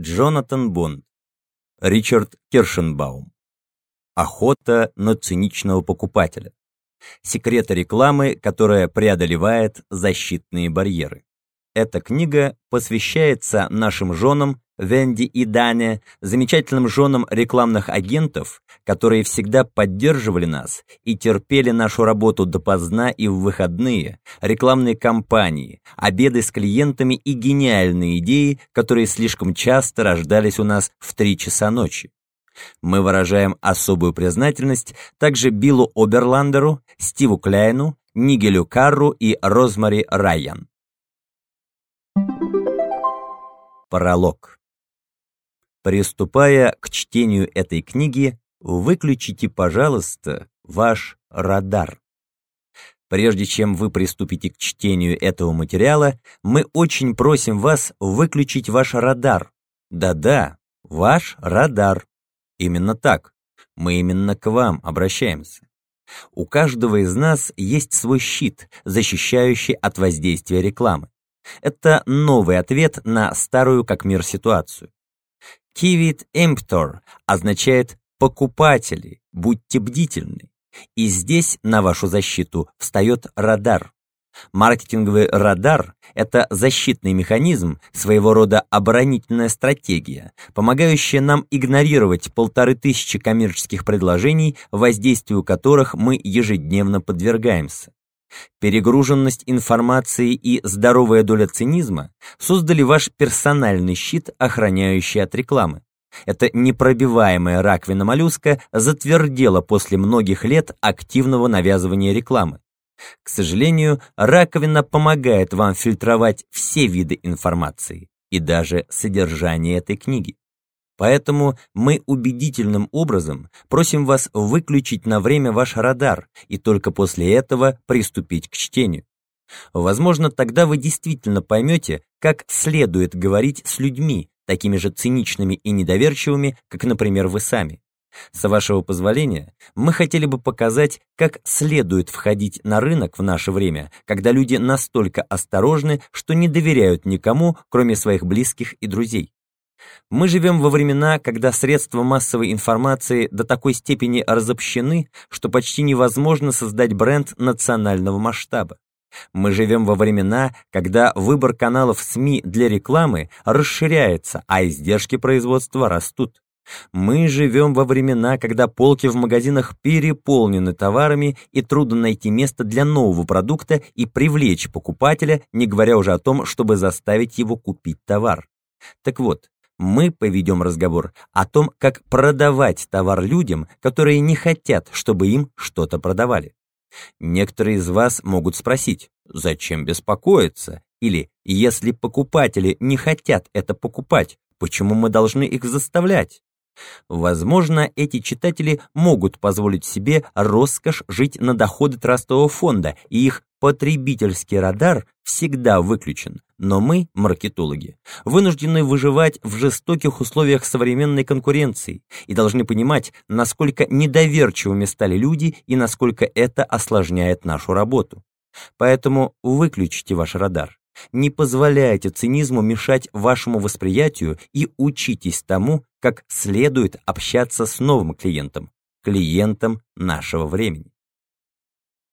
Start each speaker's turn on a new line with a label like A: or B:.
A: Джонатан Бонд. Ричард Киршенбаум. Охота на циничного покупателя. Секреты рекламы, которая преодолевает защитные барьеры. Эта книга посвящается нашим женам, Венди и Дане, замечательным женам рекламных агентов, которые всегда поддерживали нас и терпели нашу работу допоздна и в выходные, рекламные кампании, обеды с клиентами и гениальные идеи, которые слишком часто рождались у нас в три часа ночи. Мы выражаем особую признательность также Биллу Оберландеру, Стиву Кляйну, Нигелю Карру и Розмари Райан. Пролог. Приступая к чтению этой книги, выключите, пожалуйста, ваш радар. Прежде чем вы приступите к чтению этого материала, мы очень просим вас выключить ваш радар. Да-да, ваш радар. Именно так. Мы именно к вам обращаемся. У каждого из нас есть свой щит, защищающий от воздействия рекламы. Это новый ответ на старую как мир ситуацию. Kivit Emptor означает «покупатели, будьте бдительны». И здесь на вашу защиту встает радар. Маркетинговый радар – это защитный механизм, своего рода оборонительная стратегия, помогающая нам игнорировать полторы тысячи коммерческих предложений, воздействию которых мы ежедневно подвергаемся. Перегруженность информации и здоровая доля цинизма создали ваш персональный щит, охраняющий от рекламы. Эта непробиваемая раковина моллюска затвердела после многих лет активного навязывания рекламы. К сожалению, раковина помогает вам фильтровать все виды информации и даже содержание этой книги. Поэтому мы убедительным образом просим вас выключить на время ваш радар и только после этого приступить к чтению. Возможно, тогда вы действительно поймете, как следует говорить с людьми, такими же циничными и недоверчивыми, как, например, вы сами. С вашего позволения, мы хотели бы показать, как следует входить на рынок в наше время, когда люди настолько осторожны, что не доверяют никому, кроме своих близких и друзей. Мы живем во времена, когда средства массовой информации до такой степени разобщены, что почти невозможно создать бренд национального масштаба. Мы живем во времена, когда выбор каналов СМИ для рекламы расширяется, а издержки производства растут. Мы живем во времена, когда полки в магазинах переполнены товарами и трудно найти место для нового продукта и привлечь покупателя, не говоря уже о том, чтобы заставить его купить товар. Так вот, мы поведем разговор о том, как продавать товар людям, которые не хотят, чтобы им что-то продавали. Некоторые из вас могут спросить, зачем беспокоиться? Или, если покупатели не хотят это покупать, почему мы должны их заставлять? Возможно, эти читатели могут позволить себе роскошь жить на доходы трастового фонда, и их потребительский радар всегда выключен. Но мы, маркетологи, вынуждены выживать в жестоких условиях современной конкуренции и должны понимать, насколько недоверчивыми стали люди и насколько это осложняет нашу работу. Поэтому выключите ваш радар. Не позволяйте цинизму мешать вашему восприятию и учитесь тому, как следует общаться с новым клиентом, клиентом нашего времени.